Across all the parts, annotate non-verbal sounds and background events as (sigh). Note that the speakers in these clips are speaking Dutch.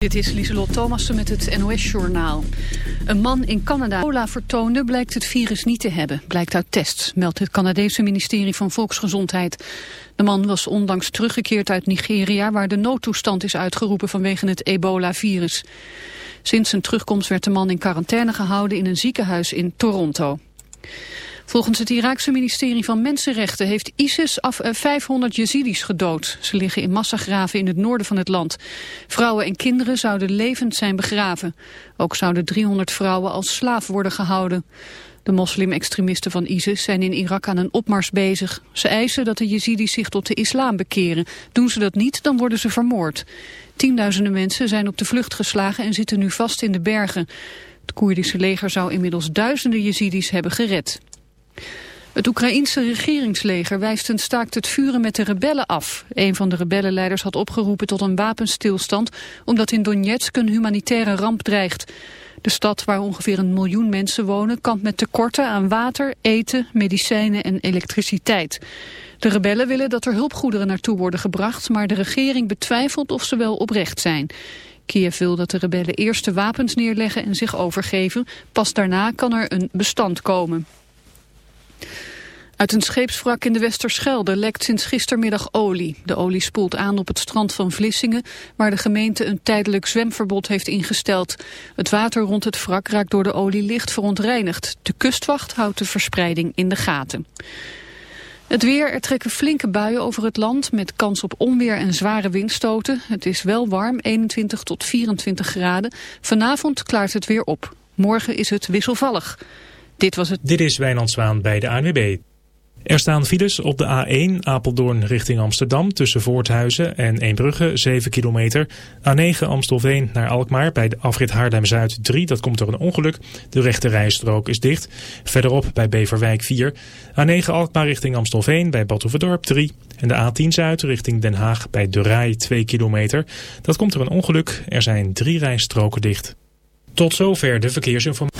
Dit is Lieselot Thomassen met het NOS-journaal. Een man in Canada ebola vertoonde blijkt het virus niet te hebben. Blijkt uit tests, meldt het Canadese ministerie van Volksgezondheid. De man was onlangs teruggekeerd uit Nigeria... waar de noodtoestand is uitgeroepen vanwege het ebola-virus. Sinds zijn terugkomst werd de man in quarantaine gehouden... in een ziekenhuis in Toronto. Volgens het Iraakse ministerie van Mensenrechten heeft ISIS af 500 eh, Jezidis gedood. Ze liggen in massagraven in het noorden van het land. Vrouwen en kinderen zouden levend zijn begraven. Ook zouden 300 vrouwen als slaaf worden gehouden. De moslim-extremisten van ISIS zijn in Irak aan een opmars bezig. Ze eisen dat de Jezidis zich tot de islam bekeren. Doen ze dat niet, dan worden ze vermoord. Tienduizenden mensen zijn op de vlucht geslagen en zitten nu vast in de bergen. Het Koerdische leger zou inmiddels duizenden Jezidis hebben gered. Het Oekraïense regeringsleger wijst een staakt het vuren met de rebellen af. Een van de rebellenleiders had opgeroepen tot een wapenstilstand... omdat in Donetsk een humanitaire ramp dreigt. De stad, waar ongeveer een miljoen mensen wonen... kampt met tekorten aan water, eten, medicijnen en elektriciteit. De rebellen willen dat er hulpgoederen naartoe worden gebracht... maar de regering betwijfelt of ze wel oprecht zijn. Kiev wil dat de rebellen eerst de wapens neerleggen en zich overgeven. Pas daarna kan er een bestand komen. Uit een scheepswrak in de Westerschelde lekt sinds gistermiddag olie. De olie spoelt aan op het strand van Vlissingen... waar de gemeente een tijdelijk zwemverbod heeft ingesteld. Het water rond het wrak raakt door de olie licht verontreinigd. De kustwacht houdt de verspreiding in de gaten. Het weer, er trekken flinke buien over het land... met kans op onweer en zware windstoten. Het is wel warm, 21 tot 24 graden. Vanavond klaart het weer op. Morgen is het wisselvallig. Dit was het. Dit is Wijnand Zwaan bij de ANWB. Er staan files op de A1 Apeldoorn richting Amsterdam tussen Voorthuizen en Eembrugge 7 kilometer. A9 Amstelveen naar Alkmaar bij de afrit Haarlem-Zuid 3, dat komt door een ongeluk. De rechte rijstrook is dicht. Verderop bij Beverwijk 4. A9 Alkmaar richting Amstelveen bij Badhoevedorp 3. En de A10 Zuid richting Den Haag bij De Rij 2 kilometer. Dat komt door een ongeluk. Er zijn drie rijstroken dicht. Tot zover de verkeersinformatie.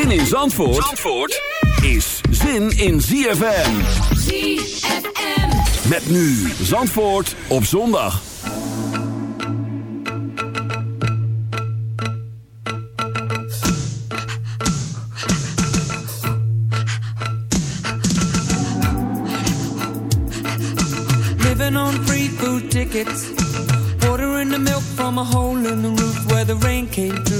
Zin in Zandvoort, Zandvoort is zin in ZFM. ZFM. Met nu Zandvoort op zondag. Living on free food tickets. Ordering the milk from a hole in the roof where the rain came through.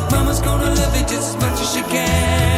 Gonna love you just as much as she can.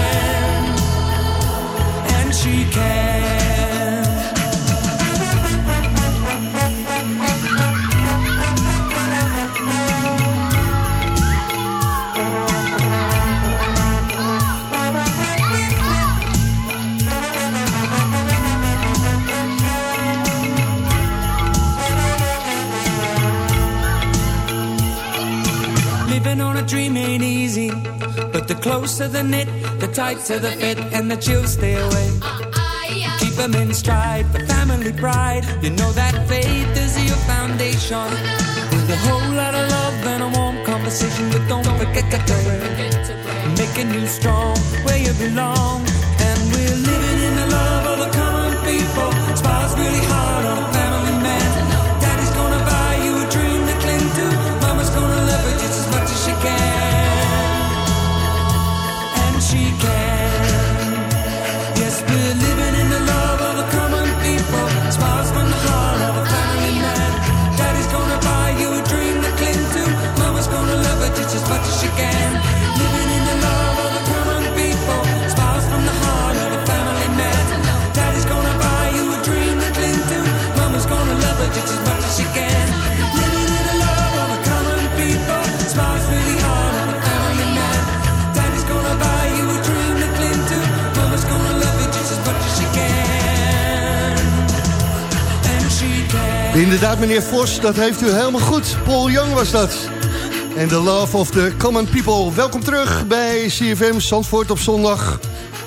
The closer the knit, the tighter the fit, and the chills stay away. Keep them in stride for family pride. You know that faith is your foundation. With a whole lot of love and a warm conversation, but don't forget to pray. Making you strong where you belong. And we're living in the love of the common people. Smiles really hard on a family man. Daddy's gonna buy you a dream to cling to. Mama's gonna love you just as much as she can. Inderdaad, meneer Vos, dat heeft u helemaal goed. Paul Young was dat. En The Love of the Common People. Welkom terug bij CFM Zandvoort op zondag.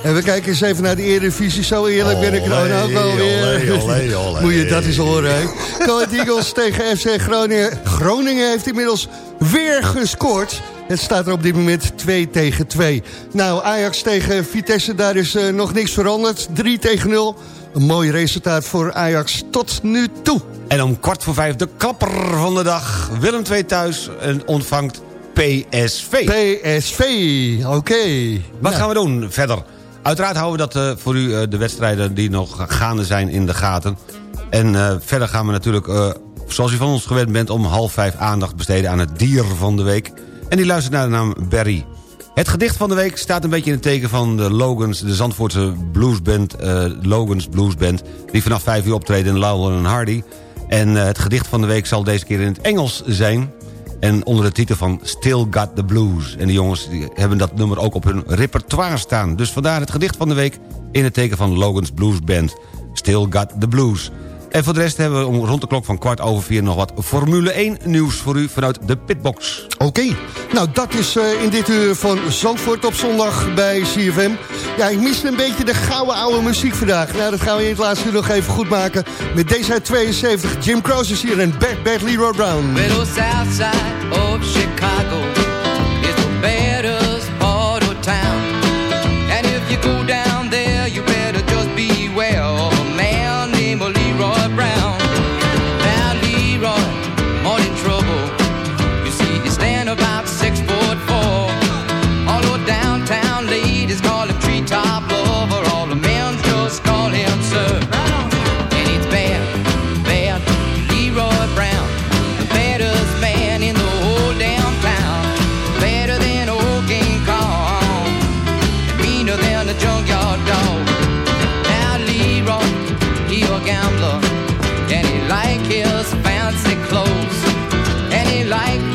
En we kijken eens even naar de Eredivisie. Zo eerlijk ben ik er dan ook wel weer. (laughs) Moet je dat eens horen, Ahead Eagles tegen FC Groningen. Groningen heeft inmiddels weer gescoord. Het staat er op dit moment 2 tegen 2. Nou, Ajax tegen Vitesse, daar is eh, nog niks veranderd. 3 tegen 0. Een mooi resultaat voor Ajax tot nu toe. En om kwart voor vijf de klapper van de dag. Willem II thuis en ontvangt PSV. PSV, oké. Wat gaan we doen verder? Uiteraard houden we dat eh, voor u eh, de wedstrijden die nog gaande zijn in de gaten. En eh, verder gaan we natuurlijk, zoals u van ons gewend bent... om half vijf aandacht besteden aan het dier van de week. En die luistert naar de naam Barry. Het gedicht van de week staat een beetje in het teken van de Logans... de Zandvoortse bluesband, Logans Bluesband... die vanaf vijf uur optreden in Laurel en Hardy. En eh, het gedicht van de week zal deze keer in het Engels zijn... En onder de titel van Still Got the Blues. En de jongens die hebben dat nummer ook op hun repertoire staan. Dus vandaar het gedicht van de week in het teken van Logan's Blues Band. Still Got the Blues. En voor de rest hebben we om rond de klok van kwart over vier... nog wat Formule 1 nieuws voor u vanuit de Pitbox. Oké, nou dat is eh, in dit uur van Zandvoort op zondag bij CFM. Ja, ik miste een beetje de gouden oude muziek vandaag. Nou, dat gaan we in het laatste uur nog even goed maken. Met deze uit 72, Jim Croce is hier en Bad Bad Leroy Brown. Little south side of Chicago Meaner than a junkyard dog. Now Leroy, he a gambler. And he like his fancy clothes. And he like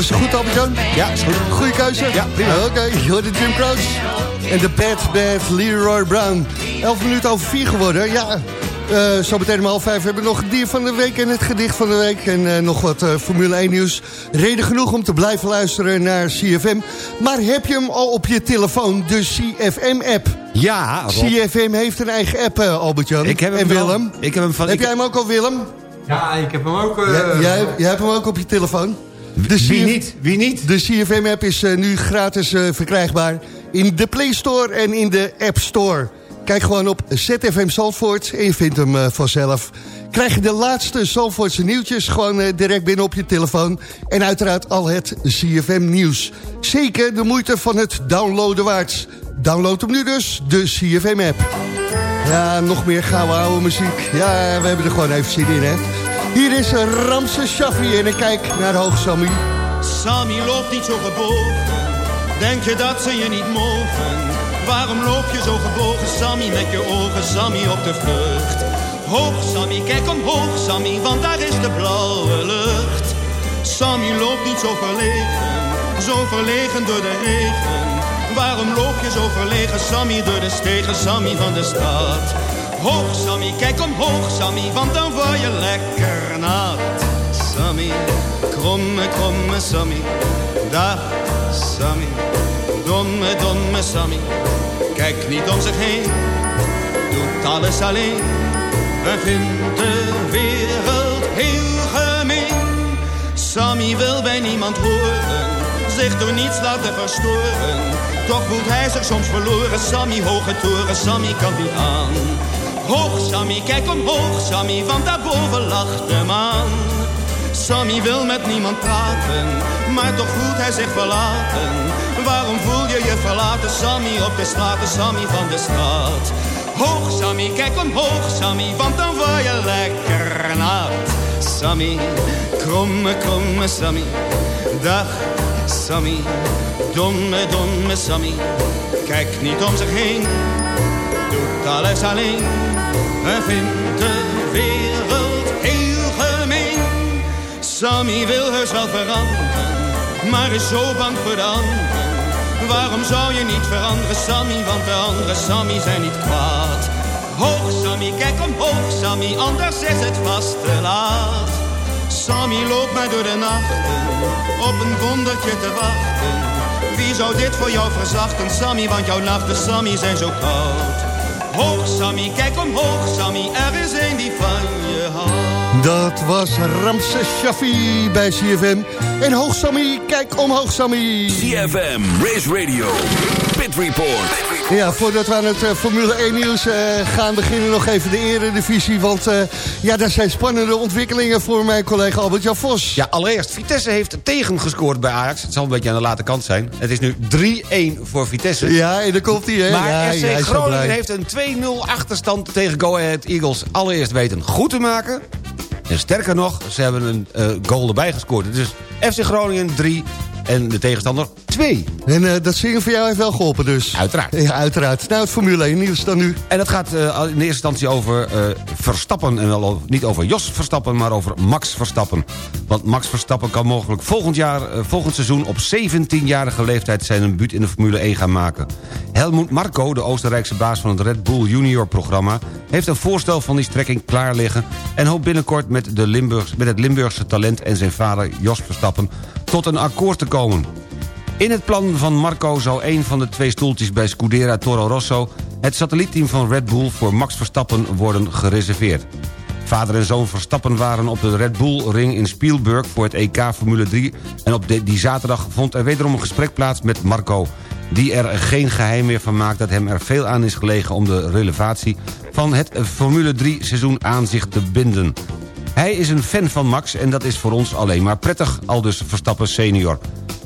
Was het goed, Albert-Jan? Ja, is goed. Goeie keuze? Ja, prima. Oké, je hoort de Jim Croce. En de Bad Bad Leroy Brown. 11 minuten over 4 geworden. Ja, eh zo meteen om half vijf hebben we nog het dier van de week en het gedicht van de week. En eh, nog wat eh, Formule 1 nieuws. Reden genoeg om te blijven luisteren naar CFM. Maar heb je hem al op je telefoon, de CFM-app? Ja, Rob. CFM heeft een eigen app, Albert-Jan. Ik heb hem en. Willem. Ik heb hem van... Heb ik- jij hem ook al, Willem? Ja, ik heb hem ook... eh, jij, jij hebt hem ook op je telefoon? De Wie niet? Wie niet? De CFM-app is eh, nu gratis eh, verkrijgbaar in de Play Store en in de App Store. Kijk gewoon op ZFM Zandvoort en je vindt hem eh, vanzelf. Krijg je de laatste Zandvoortse nieuwtjes gewoon direct binnen op je telefoon. En uiteraard al het CFM-nieuws. Zeker de moeite van het downloaden waard. Download hem nu dus, de CFM-app. Ja, nog meer gouden oude muziek. Ja, we hebben er gewoon even zin in, hè. Hier is eh, Ramses Shaffi en ik kijk naar Hoog Sammy. Sammy loopt niet zo gebogen. Denk je dat ze je niet mogen? Waarom loop je zo gebogen, Sammy, met je ogen, Sammy, op de vlucht? Hoog, Sammy, kijk omhoog, Sammy, want daar is de blauwe lucht. Sammy loopt niet zo verlegen, zo verlegen door de regen. Waarom loop je zo verlegen, Sammy, door de stegen, Sammy van de stad? Hoog, Sammy, kijk omhoog, Sammy, want dan word je lekker nat. Sammy, kromme, kromme Sammy, dag Sammy, domme, domme Sammy. Kijk niet om zich heen, doet alles alleen en vindt de wereld heel gemeen. Sammy wil bij niemand horen, zich door niets laten verstoren. Toch voelt hij zich soms verloren, Sammy, hoge toren, Sammy kan niet aan. Hoog Sammy, kijk omhoog Sammy, want daarboven lacht de maan. Sammy wil met niemand praten, maar toch voelt hij zich verlaten. Waarom voel je je verlaten, Sammy, op de straten, Sammy van de straat? Hoog Sammy, kijk omhoog Sammy, want dan word je lekker nat. Sammy, kromme, kromme Sammy, dag Sammy, domme, domme Sammy. Kijk niet om zich heen, doet alles alleen en vindt de wereld heel gemeen. Sammy wil heus wel veranderen, maar is zo bang voor de anderen. Waarom zou je niet veranderen, Sammy, want de andere Sammy zijn niet kwaad. Hoog Sammy, kijk omhoog Sammy, anders is het vast te laat. Sammy loopt mij door de nachten, op een wondertje te wachten. Wie zou dit voor jou verzachten, Sammy, want jouw nachten, Sammy, zijn zo koud. Hoog Sammy, kijk omhoog Sammy, er is een die van je houdt. Dat was Ramses Shaffi bij CFM. En Hoog Sammy, kijk omhoog Sammy. CFM, Race Radio, Pit Report. Ja, voordat we aan het eh, Formule 1 nieuws eh, gaan beginnen, nog even de eredivisie. Want eh, ja, daar zijn spannende ontwikkelingen voor mijn collega Albert-Jan Vos. Ja, allereerst, Vitesse heeft tegengescoord bij Ajax. Het zal een beetje aan de late kant zijn. Het is nu 3-1 voor Vitesse. Ja, en daar komt hij, hè? Maar ja, Groningen heeft een 2-0 achterstand tegen Go Ahead Eagles allereerst weten goed te maken. En sterker nog, ze hebben een goal erbij gescoord. Dus FC Groningen 3 en de tegenstander 2. En eh, dat zingen voor jou heeft wel geholpen dus. Uiteraard. Ja, uiteraard. Nou, het Formule 1 nieuws dan nu. En dat gaat eh, in eerste instantie over eh, Verstappen. En wel niet over Jos Verstappen, maar over Max Verstappen. Want Max Verstappen kan mogelijk volgend, jaar, volgend seizoen... op 17-jarige leeftijd zijn debuut in de Formule 1 gaan maken. Helmoet Marko, de Oostenrijkse baas van het Red Bull Junior-programma... heeft een voorstel van die strekking klaar liggen... en hoopt binnenkort met, de Limburgs, met het Limburgse talent en zijn vader Jos Verstappen... tot een akkoord te komen. In het plan van Marco zou een van de twee stoeltjes bij Scudera Toro Rosso... het satellietteam van Red Bull voor Max Verstappen worden gereserveerd. Vader en zoon Verstappen waren op de Red Bull Ring in Spielberg voor het EK Formule 3... en op die zaterdag vond er wederom een gesprek plaats met Marco... die er geen geheim meer van maakt dat hem er veel aan is gelegen... om de relevatie van het Formule 3 seizoen aan zich te binden. Hij is een fan van Max en dat is voor ons alleen maar prettig, aldus Verstappen senior.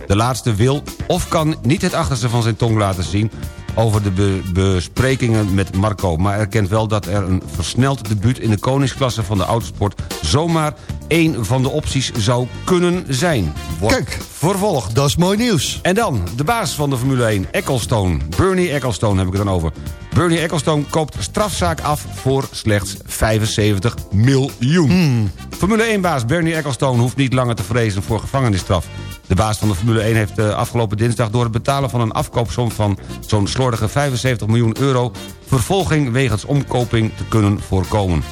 De laatste wil of kan niet het achterste van zijn tong laten zien... over de be- besprekingen met Marco... maar erkent wel dat er een versneld debuut in de koningsklasse van de autosport... zomaar één van de opties zou kunnen zijn. Wordt Kijk. vervolgd. Dat is mooi nieuws. En dan, de baas van de Formule 1, Ecclestone. Bernie Ecclestone heb ik het dan over. Bernie Ecclestone koopt strafzaak af voor slechts 75 miljoen. Formule 1-baas Bernie Ecclestone hoeft niet langer te vrezen voor gevangenisstraf. De baas van de Formule 1 heeft eh, afgelopen dinsdag... door het betalen van een afkoopsom van zo'n slordige 75 miljoen euro... vervolging wegens omkoping te kunnen voorkomen.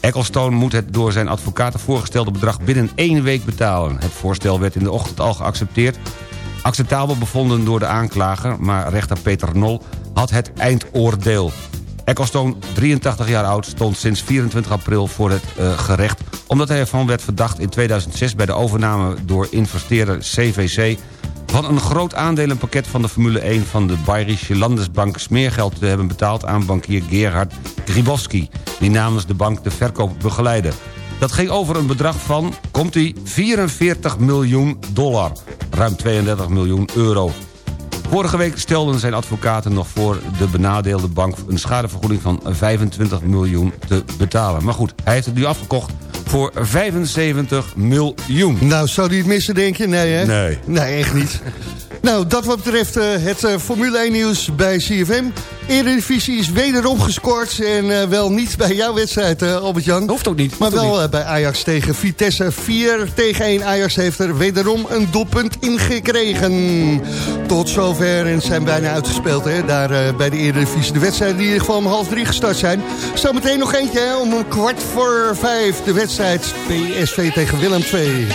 Ecclestone moet het door zijn advocaten voorgestelde bedrag binnen één week betalen. Het voorstel werd in de ochtend al geaccepteerd. Acceptabel bevonden door de aanklager, maar rechter Peter Nol had het eindoordeel. Ecclestone, 83 jaar oud, stond sinds 24 april voor het eh, gerecht... omdat hij ervan werd verdacht in 2006 bij de overname door investeerder CVC... van een groot aandelenpakket van de Formule 1 van de Bayerische Landesbank... smeergeld te hebben betaald aan bankier Gerhard Gribowski... die namens de bank de verkoop begeleidde. Dat ging over een bedrag van, komt ie, 44 miljoen dollar. Ruim 32 miljoen euro. Vorige week stelden zijn advocaten nog voor de benadeelde bank... een schadevergoeding van 25 miljoen te betalen. Maar goed, hij heeft het nu afgekocht voor 75 miljoen. Nou, zou die het missen, denk je? Nee, hè? Nee. Nee, echt niet. Nou, dat wat betreft eh, het eh, Formule 1 nieuws bij CFM. Eredivisie is wederom gescoord. En eh, wel niet bij jouw wedstrijd, Albert-Jan. Hoeft ook niet. Maar wel bij Ajax tegen Vitesse. 4 tegen 1. Ajax heeft er wederom een doelpunt ingekregen. Tot zover. En zijn bijna uitgespeeld hè, daar bij de Eredivisie. De wedstrijden die in ieder geval om half drie gestart zijn. Zometeen nog eentje hè, om een kwart voor vijf. De wedstrijd PSV tegen Willem II.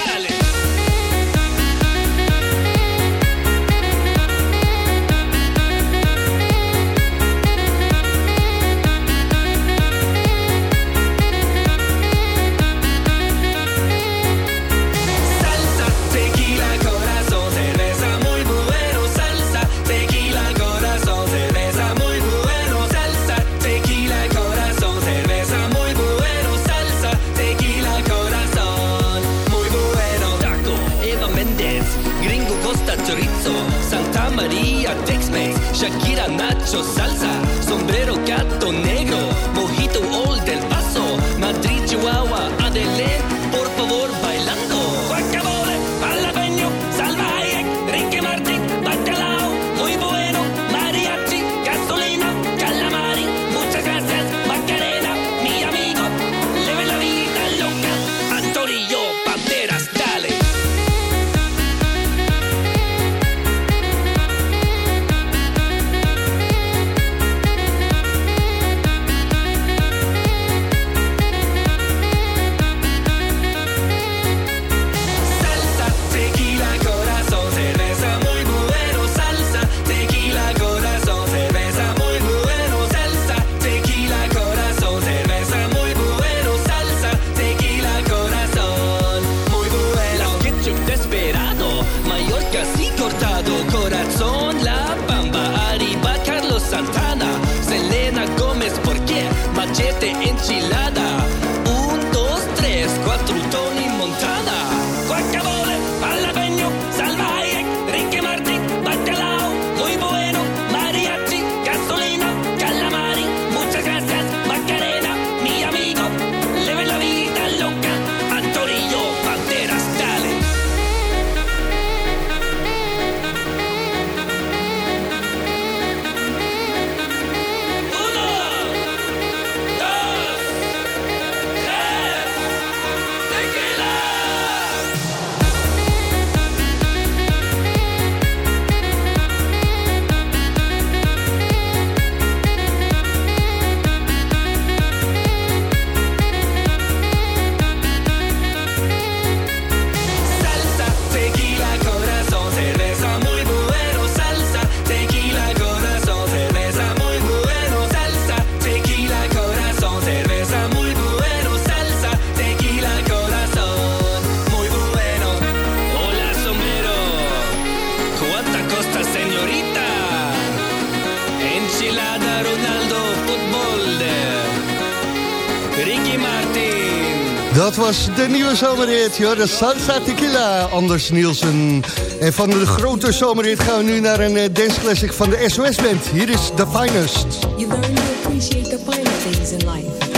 Dat was de nieuwe zomerhit, de Salsa Tequila, Anders Nielsen. En van de grote zomerhit gaan we nu naar een eh, danceclassic van de SOS-band. Hier is The Finest. You learn to appreciate the finer things in life.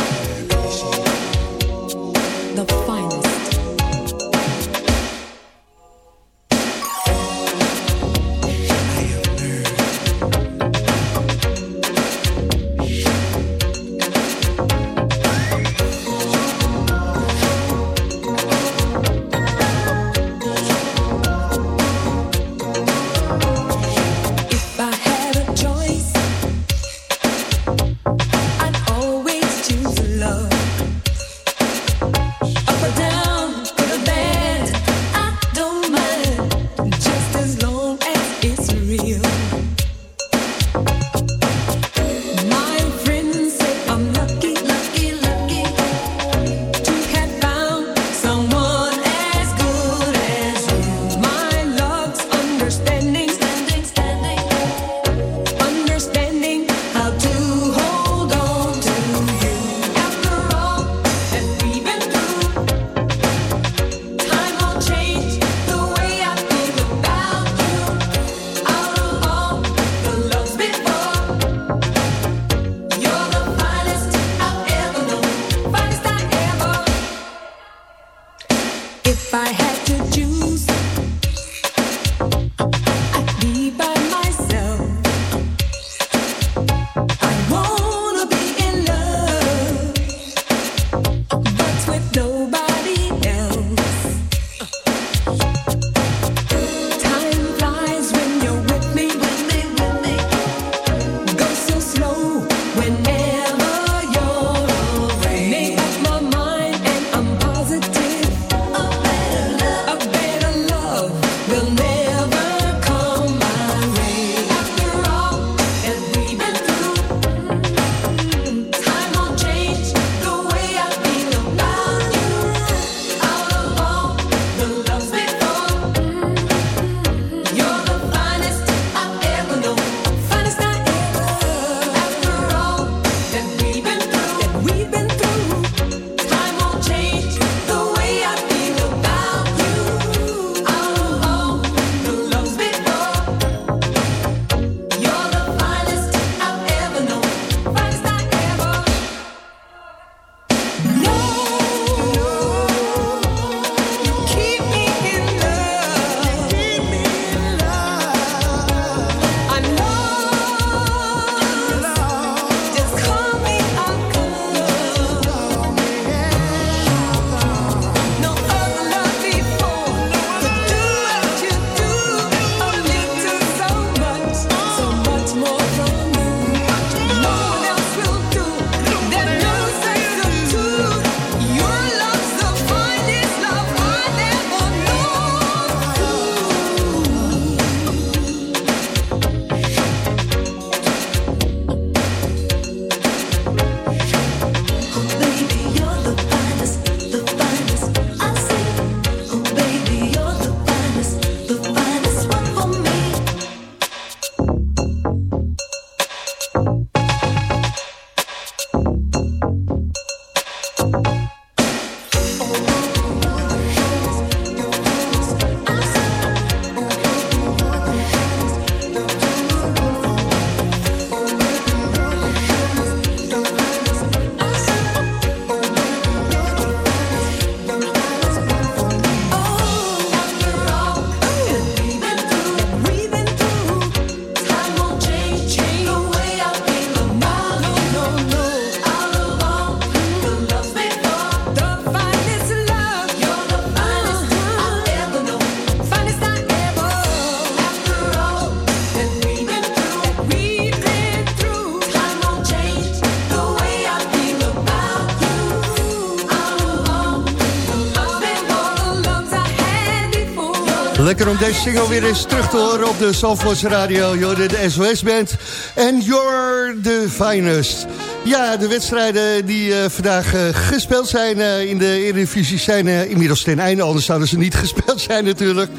om deze single weer eens terug te horen op de Zandvoorts Radio. Jorden, de SOS-band en You're the Finest. Ja, de wedstrijden die eh, vandaag eh, gespeeld zijn eh, in de Eredivisie zijn inmiddels ten einde. Anders zouden ze niet (laughs) gespeeld zijn natuurlijk.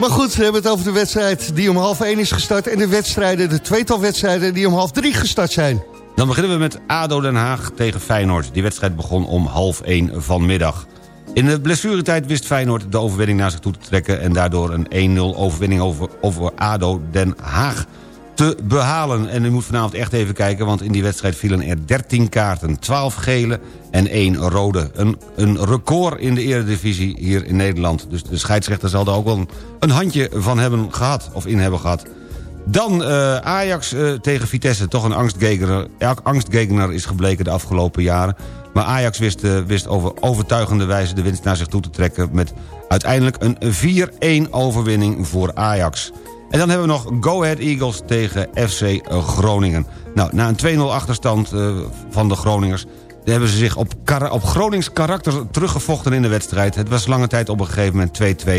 Maar goed, we hebben het over de wedstrijd die om half 1 is gestart... en de wedstrijden, de tweetal wedstrijden die om half 3 gestart zijn. Dan beginnen we met ADO Den Haag tegen Feyenoord. Die wedstrijd begon om half 1 vanmiddag. In de blessuretijd wist Feyenoord de overwinning naar zich toe te trekken... en daardoor een 1-0 overwinning over, over ADO Den Haag te behalen. En u moet vanavond echt even kijken, want in die wedstrijd vielen er 13 kaarten. 12 gele en 1 rode. Een, een record in de eredivisie hier in Nederland. Dus de scheidsrechter zal er ook wel een, een handje van hebben gehad, of in hebben gehad. Dan eh, Ajax eh, tegen Vitesse, toch een angstgegner, angstgegner is gebleken de afgelopen jaren. Maar Ajax wist, eh, wist over overtuigende wijze de winst naar zich toe te trekken... met uiteindelijk een 4-1 overwinning voor Ajax. En dan hebben we nog Go Ahead Eagles tegen FC Groningen. Nou, na een 2-0 achterstand eh, van de Groningers... hebben ze zich op, op Gronings karakter teruggevochten in de wedstrijd. Het was lange tijd op een gegeven moment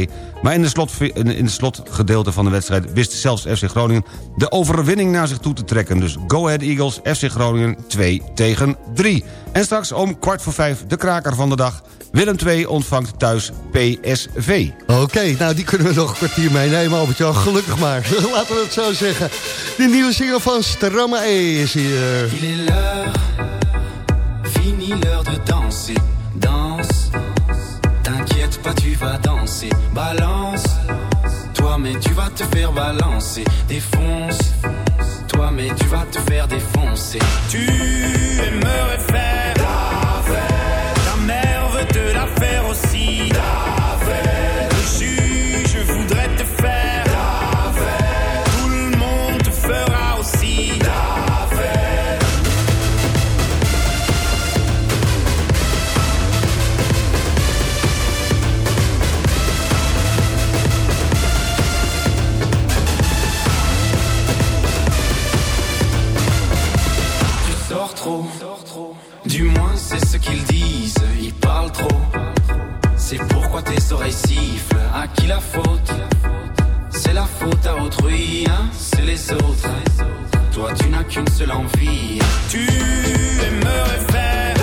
2-2. Maar in, de slot, in het slotgedeelte van de wedstrijd... wist zelfs FC Groningen de overwinning naar zich toe te trekken. Dus Go Ahead Eagles, FC Groningen 2 tegen 3. En straks om kwart voor vijf de kraker van de dag... Willem 2 ontvangt thuis PSV. Oké, nou die kunnen we nog een kwartier meenemen, Albert-Jan. Gelukkig maar. (laughs) Laten we het zo zeggen. De nieuwe single van Stromae is hier. L'heure de danser. Danse, t'inquiète pas, tu vas danser. Balance, toi mais tu vas te faire balancer. Défonce, toi mais tu vas te faire défoncer. Tu aimerais faire la fête, ta mère veut te la faire aussi. La à qui la faute C'est la faute à autrui, hein, c'est les autres. Toi tu n'as qu'une seule envie, tu aimerais faire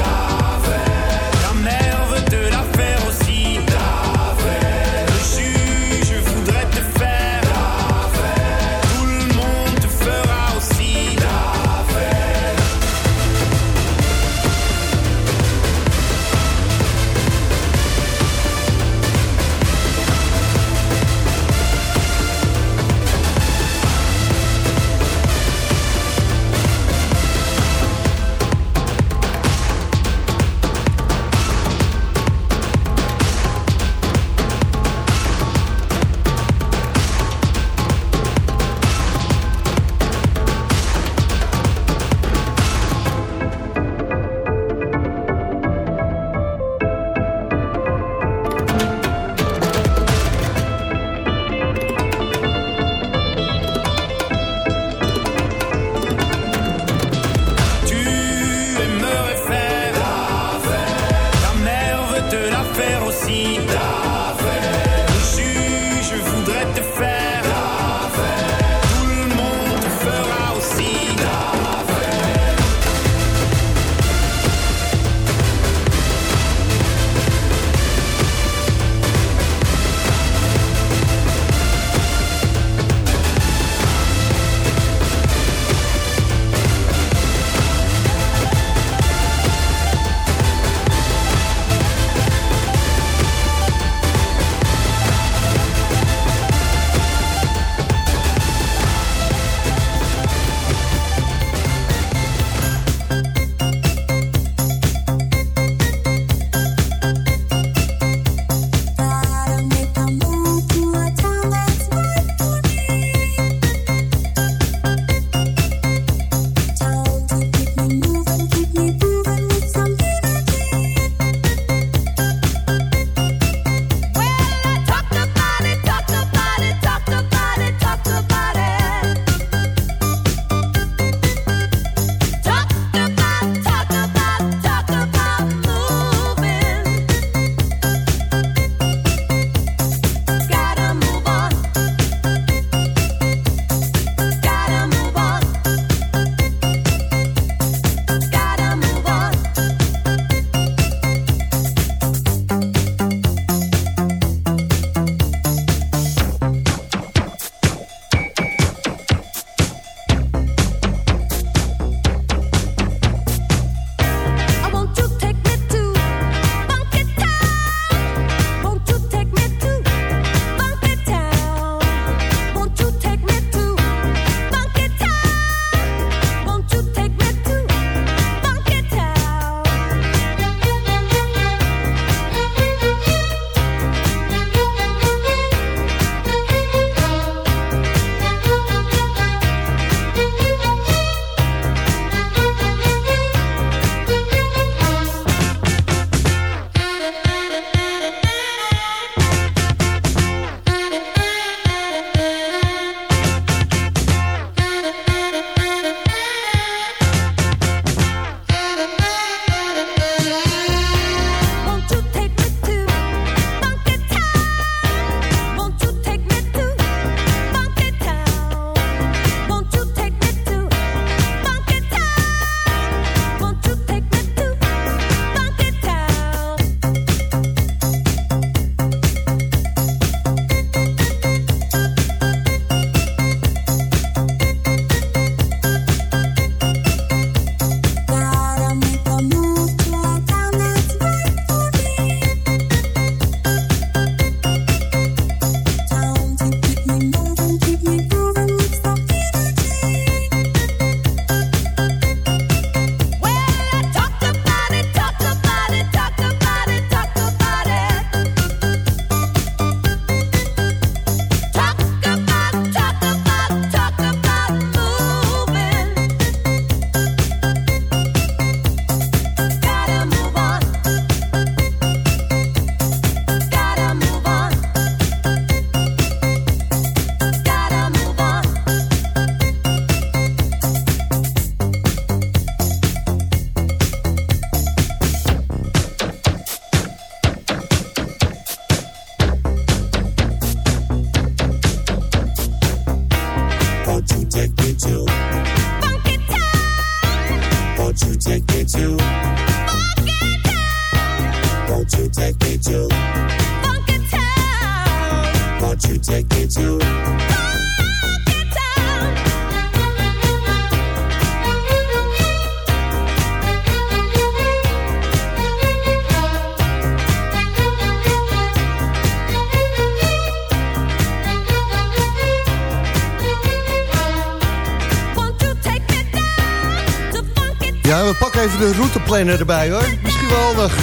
de routeplanner erbij hoor. Misschien wel handig.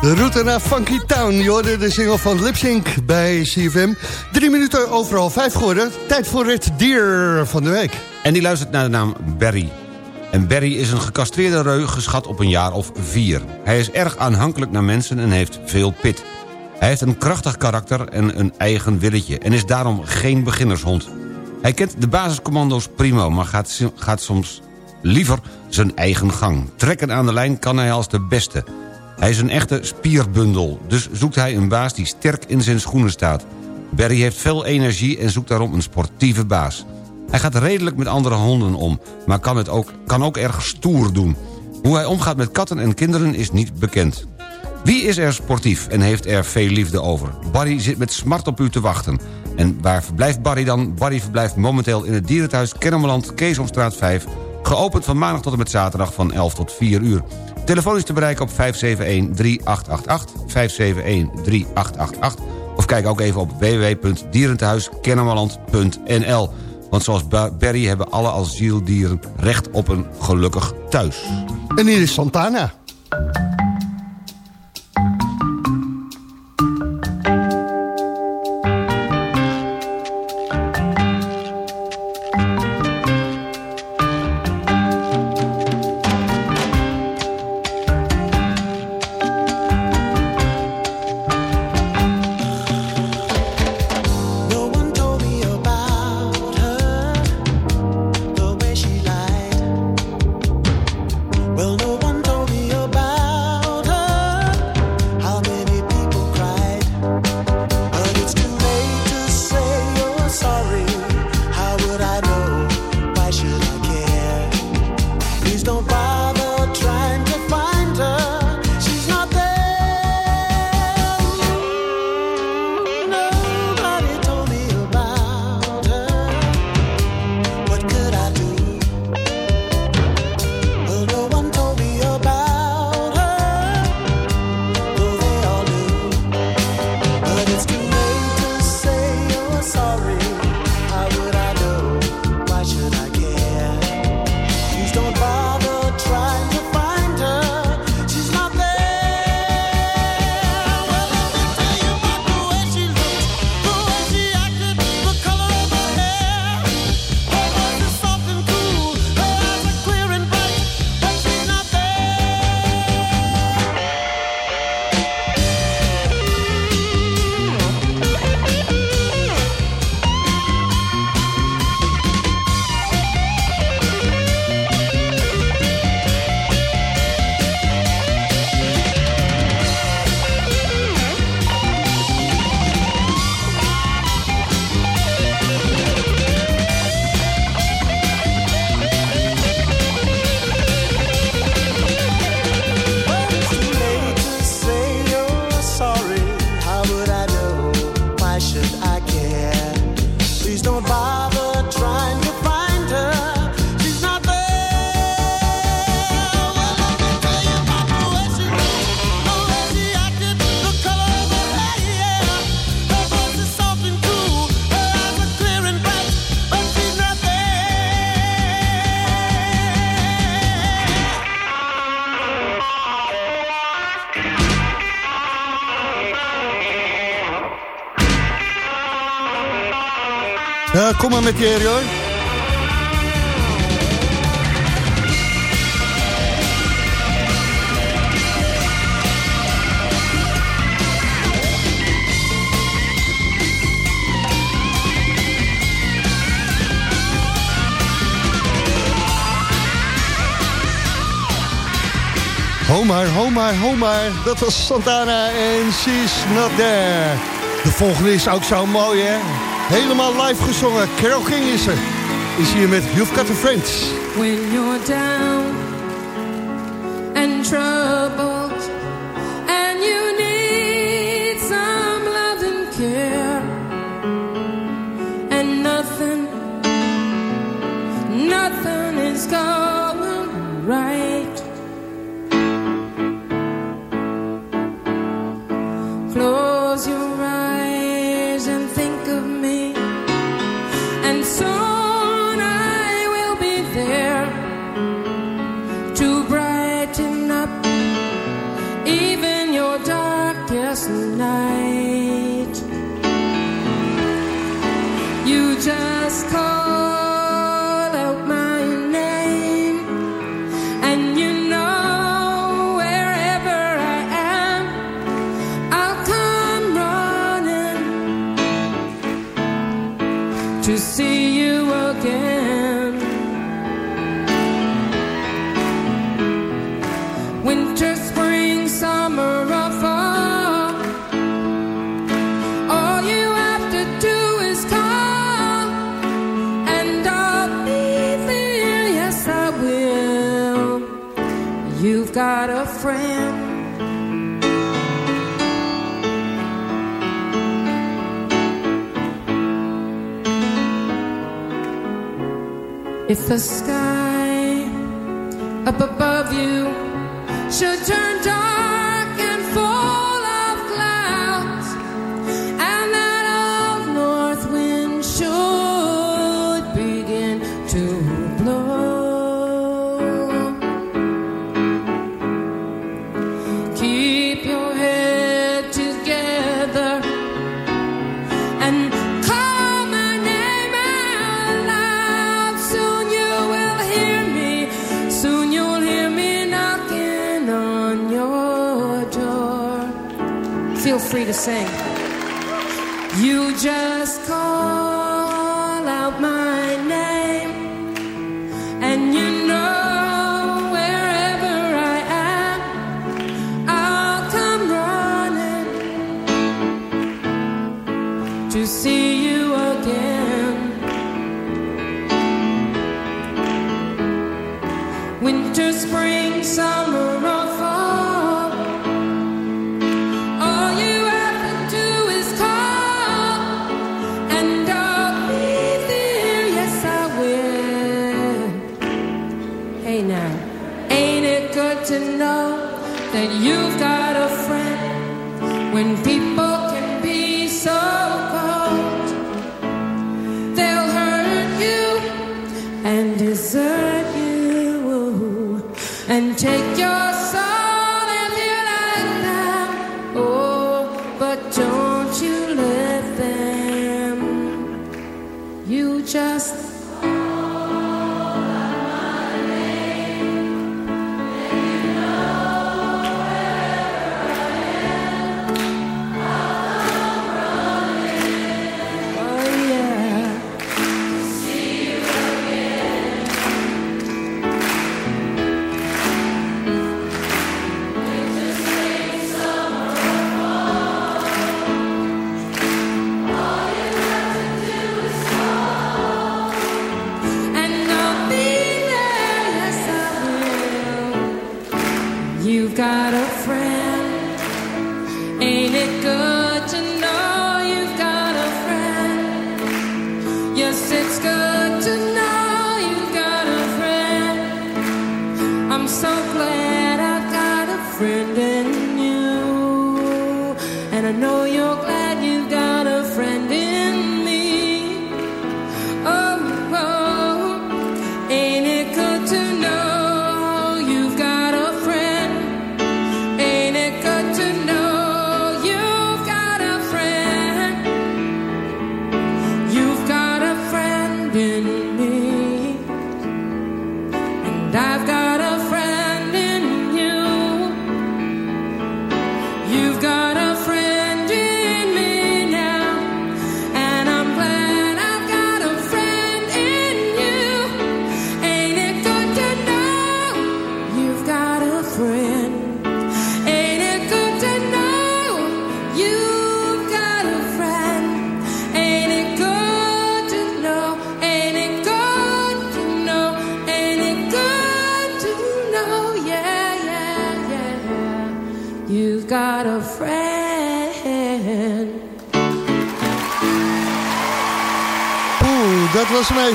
De route naar Funky Town. Je hoorde de single van Lipsync bij CFM. Drie minuten overal vijf geworden. Tijd voor het dier van de week. En die luistert naar de naam Barry. En Barry is een gecastreerde reu geschat op een jaar of vier. Hij is erg aanhankelijk naar mensen en heeft veel pit. Hij heeft een krachtig karakter en een eigen willetje... en is daarom geen beginnershond. Hij kent de basiscommando's prima, maar gaat soms liever zijn eigen gang. Trekken aan de lijn kan hij als de beste. Hij is een echte spierbundel, dus zoekt hij een baas die sterk in zijn schoenen staat. Barry heeft veel energie en zoekt daarom een sportieve baas. Hij gaat redelijk met andere honden om, maar kan, het ook, kan ook erg stoer doen. Hoe hij omgaat met katten en kinderen is niet bekend. Wie is er sportief en heeft er veel liefde over? Barry zit met smart op u te wachten. En waar verblijft Barry dan? Barry verblijft momenteel in het dierenthuis Kennemerland, Keesomstraat 5... geopend van maandag tot en met zaterdag van 11 tot 4 uur. Telefoon is te bereiken op 571-3888, 571-3888... of kijk ook even op www.dierentehuiskennemerland.nl. Want zoals Ba- Barry hebben alle asieldieren recht op een gelukkig thuis. En hier is Santana. Met herrie hoor. Ho maar, ho maar, ho maar. Dat was Santana en She's Not There. De volgende is ook zo mooi, hè? Helemaal live gezongen. Carol King is er. Is hier met You've Got a Friends. When you're down and trouble the sky. Up above you should turn dark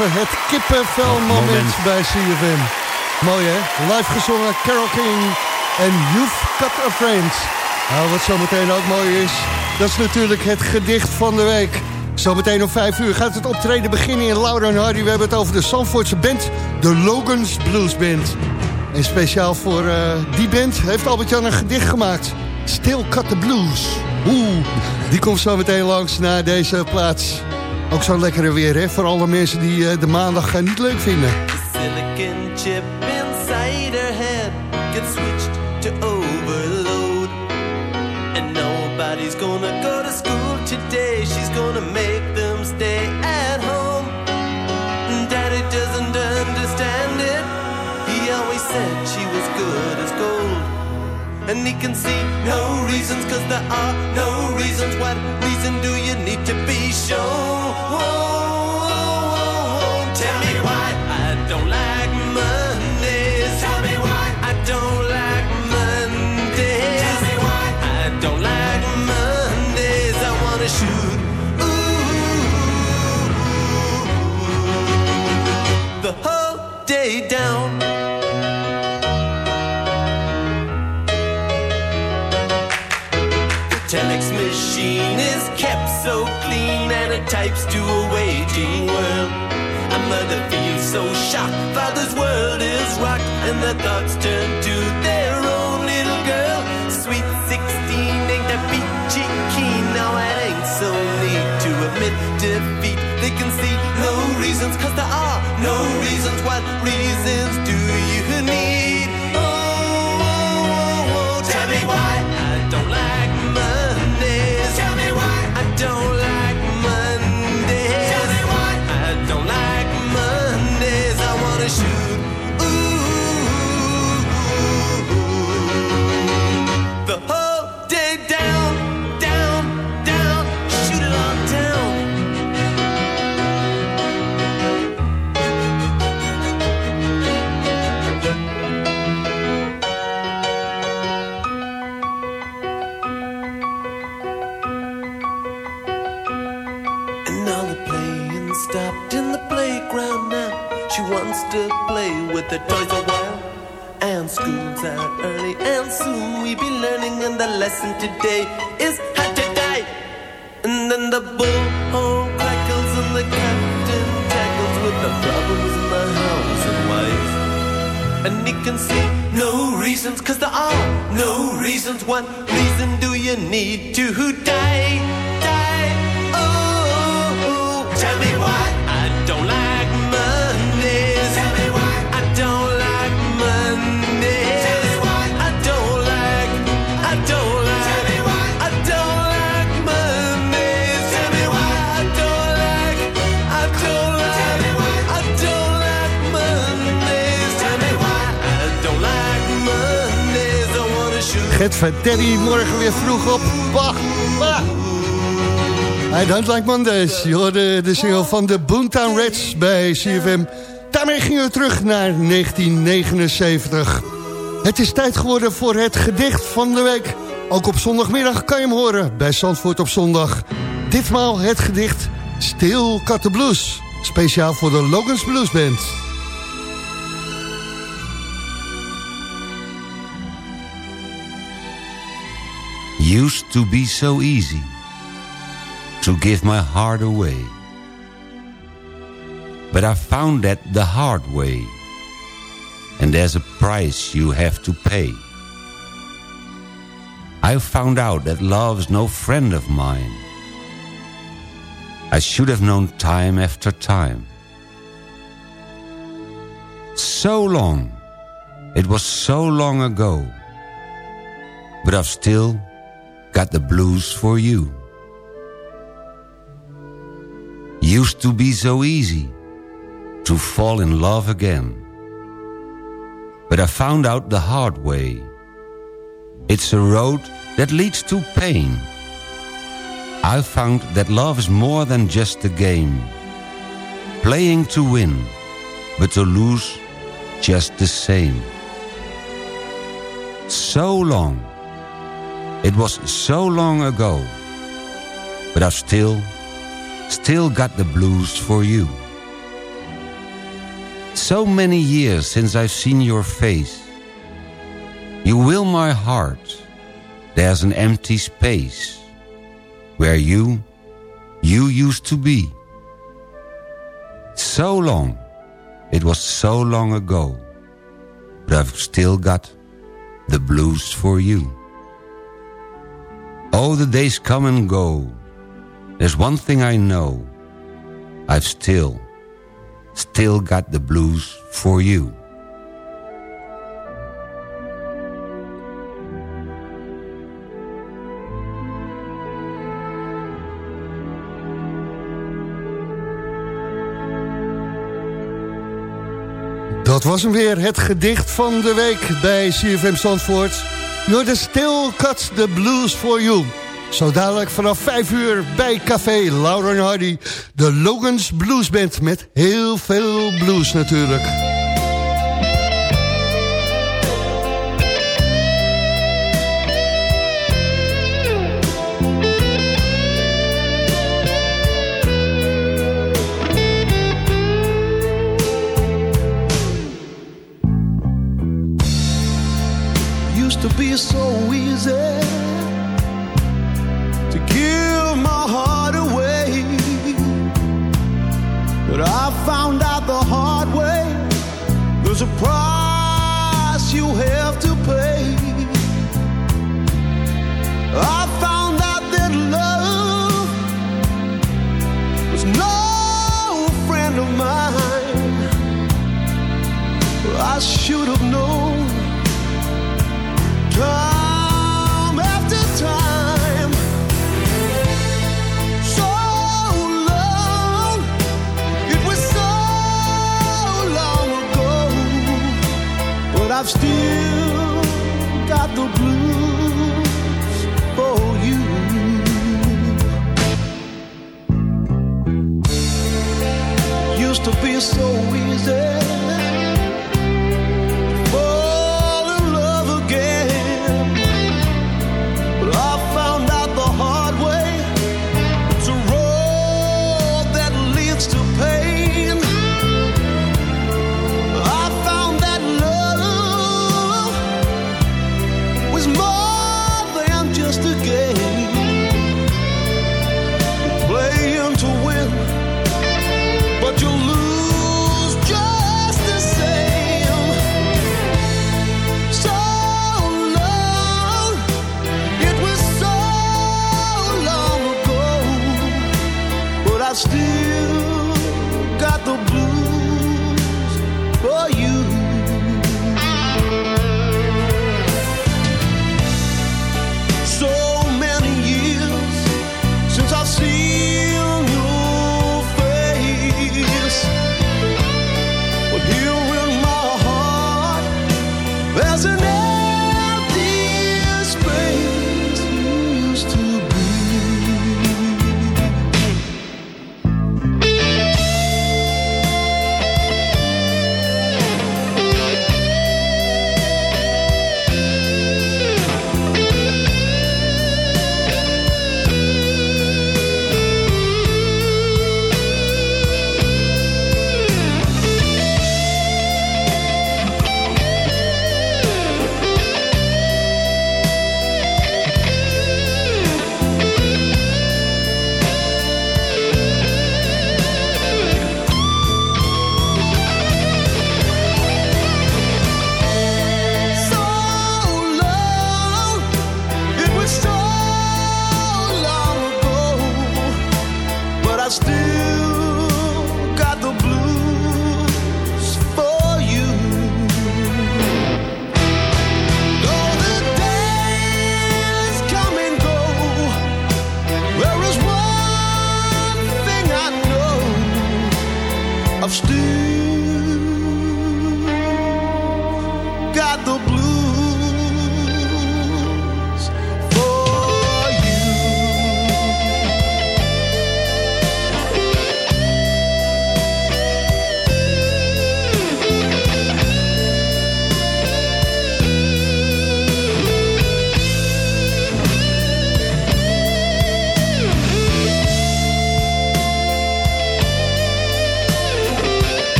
Het kippenvel moment moment. bij CFM. Mooi hè? Live gezongen Carol King en You've Got a Friend. Nou, wat zometeen ook mooi is, dat is natuurlijk het gedicht van de week. Zometeen om 5 uur gaat het optreden beginnen in Laura en Hardy. We hebben het over de Zandvoortse band, de Logans Blues Band. En speciaal voor eh, die band heeft Albert-Jan een gedicht gemaakt. Still Cut the Blues. Oeh, die komt zo meteen langs naar deze plaats. Ook zo'n lekkere weer, hè? Voor alle mensen die eh, de maandag eh, niet leuk vinden. silicon chip inside her head gets switched to overload. And nobody's gonna go to school today. She's gonna make them stay at home. Daddy doesn't understand it. He always said she was good as gold. And he can see no reasons, cause there are no reasons. What reason do you need to be shown? Don't like Mondays. Tell me why I don't like Mondays. Tell me why I don't like Mondays. I wanna shoot. Ooh, the whole day down. The telex machine is kept so clean and it types to a waging world. A mother and the thoughts turn to their own little girl. Sweet 16 ain't that peachy keen, now it ain't so neat to admit defeat. They can see no reasons, cause there are no reasons. What reasons do you need? Oh, oh, oh, oh, tell me why I don't like Mondays. Tell me why I don't like Mondays. Tell me why I don't like Mondays. I wanna shoot. Weer vroeg op. Bah, bah. I don't like Mondays. Je hoorde de single van de Boomtown Reds bij CFM. Daarmee gingen we terug naar 1979. Het is tijd geworden voor het gedicht van de week. Ook op zondagmiddag kan je hem horen bij Zandvoort op zondag. Ditmaal het gedicht Still Cut the Blues. Speciaal voor de Logans Blues Band. Used to be so easy to give my heart away. But I found that the hard way. And there's a price you have to pay. I found out that love's no friend of mine. I should have known time after time. So long. It was so long ago. But I've still got the blues for you. Used to be so easy to fall in love again. But I found out the hard way. It's a road that leads to pain. I found that love is more than just a game. Playing to win, but to lose just the same. So long. It was so long ago, but I've still, still got the blues for you. So many years since I've seen your face. You will my heart. There's an empty space where you, you used to be. So long, it was so long ago, but I've still got the blues for you. Oh, the days come and go. There's one thing I know. I've still, still got the blues for you. Dat was hem weer, het gedicht van de week bij CFM Zandvoort. You're still cuts the blues for you. Zo dadelijk vanaf 5 uur bij Café Laura en Hardy. De Logans Blues Band met heel veel blues natuurlijk. So easy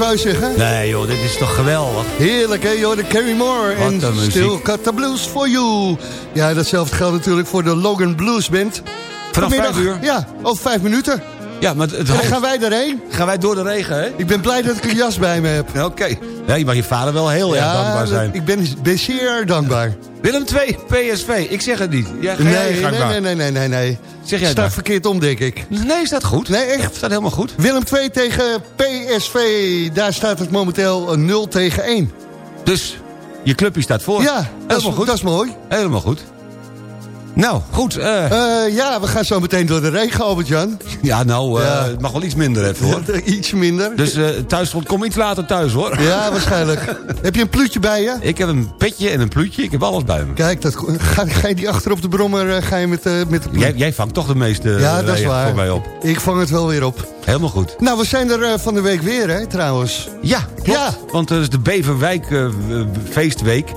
wou je zeggen? Nee joh, dit is toch geweldig. Heerlijk, hè, joh, de Carrie Moore. Wat En. Still Got the Blues for You. Ja, datzelfde geldt natuurlijk voor de Logan Blues Band. Vanaf Vanmiddag- vijf uur? Ja, over vijf minuten. Ja, maar het, gaan wij erheen. Gaan wij door de regen, hè? Ik ben blij dat ik een jas bij me heb. Oké. Ja, je mag je vader wel heel erg dankbaar zijn. ik ben, ben zeer dankbaar. Willem 2, PSV. Ik zeg het niet. Ja, Nee, nee, nee, nee, nee, nee, nee. Zeg jij Staat verkeerd om, denk ik. Nee, staat goed. Nee, echt. Staat helemaal goed. Willem 2 tegen PSV. Daar staat het momenteel een 0 tegen 1. Dus je clubje staat voor. Ja, dat is, helemaal goed. dat is mooi. Helemaal goed. Nou, goed. eh, Eh, ja, we gaan zo meteen door de regen, Albert-Jan. ja, nou, eh, het mag wel iets minder even, hoor. (laughs) Iets minder. Dus thuis kom iets later thuis, hoor. Ja, waarschijnlijk. (laughs) heb je een pluutje bij je? Ik heb een petje en een pluutje. Ik heb alles bij me. Kijk, dat, ga, ga je die achter op de brommer ga je met, met de pluut? Jij, jij vangt toch de meeste Ja, dat is waar. voor mij op. Ik vang het wel weer op. Helemaal goed. Nou, we zijn er van de week weer, hè, trouwens. Ja, klopt. Ja. Want het is de Beverwijk feestweek...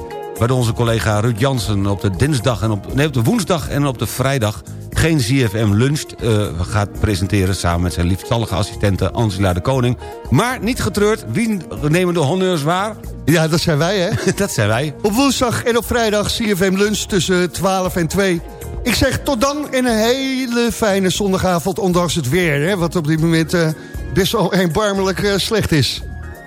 waardoor onze collega Ruud Jansen op de dinsdag en op, nee, op de woensdag en op de vrijdag... geen ZFM lunch eh, gaat presenteren... samen met zijn liefstallige assistente Angela de Koning. Maar niet getreurd, wie nemen de honneurs waar? Ja, dat zijn wij, hè? (laughs) Dat zijn wij. Op woensdag en op vrijdag CFM lunch tussen 12 en 2. Ik zeg tot dan en een hele fijne zondagavond, ondanks het weer, hè, wat op dit moment eh, best wel (laughs) erbarmelijk eh, slecht is.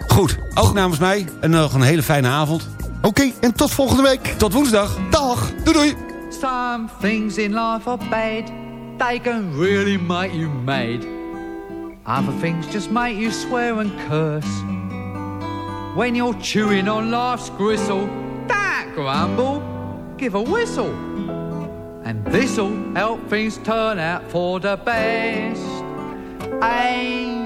Goed, ook namens mij en nog een hele fijne avond. Oké, en tot volgende week. Tot woensdag. Dag. Doei doei. Some things in life are bad. They can really make you mad. Other things just make you swear and curse. When you're chewing on life's gristle, don't grumble, give a whistle. And this'll help things turn out for the best. And